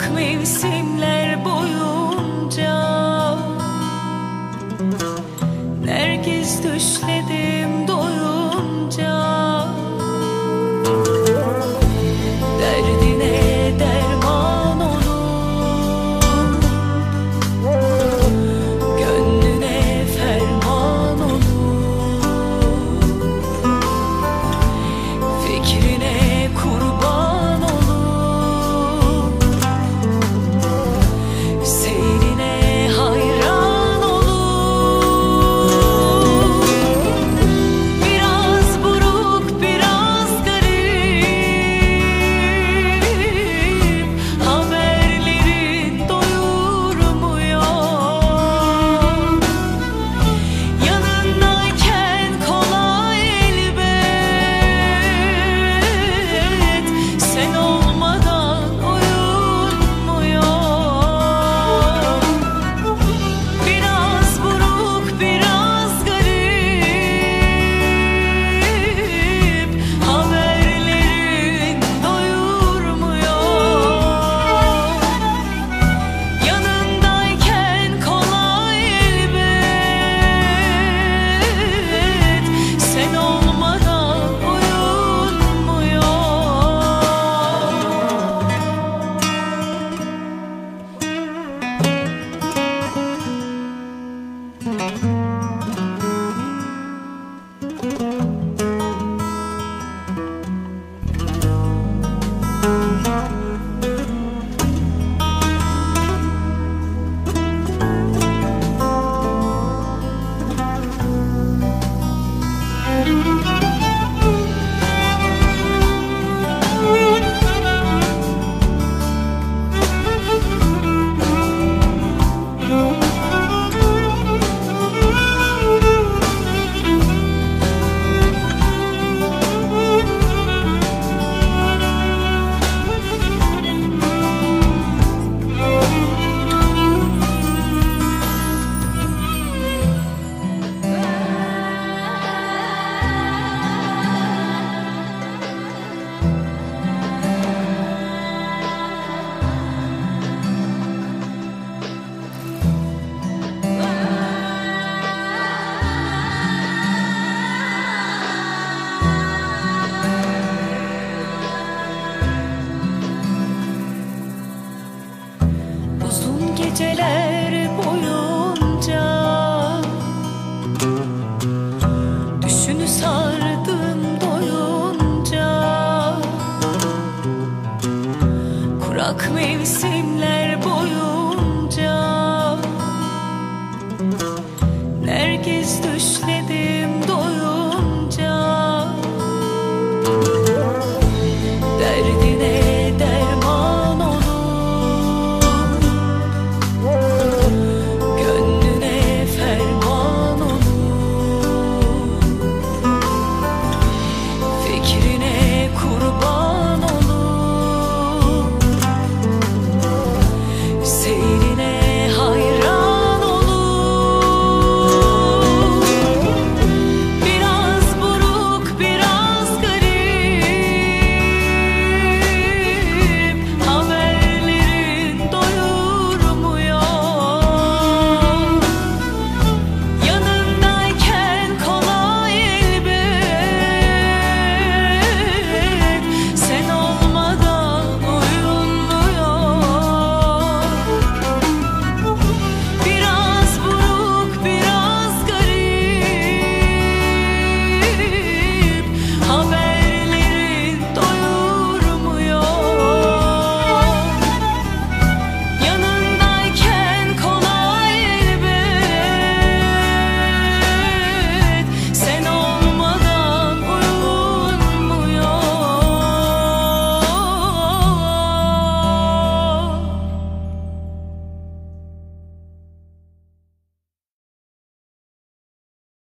uzak mevsimler boyunca. Nergis düşledim doyunca. Kurak mevsimler boyunca Nergis düşleri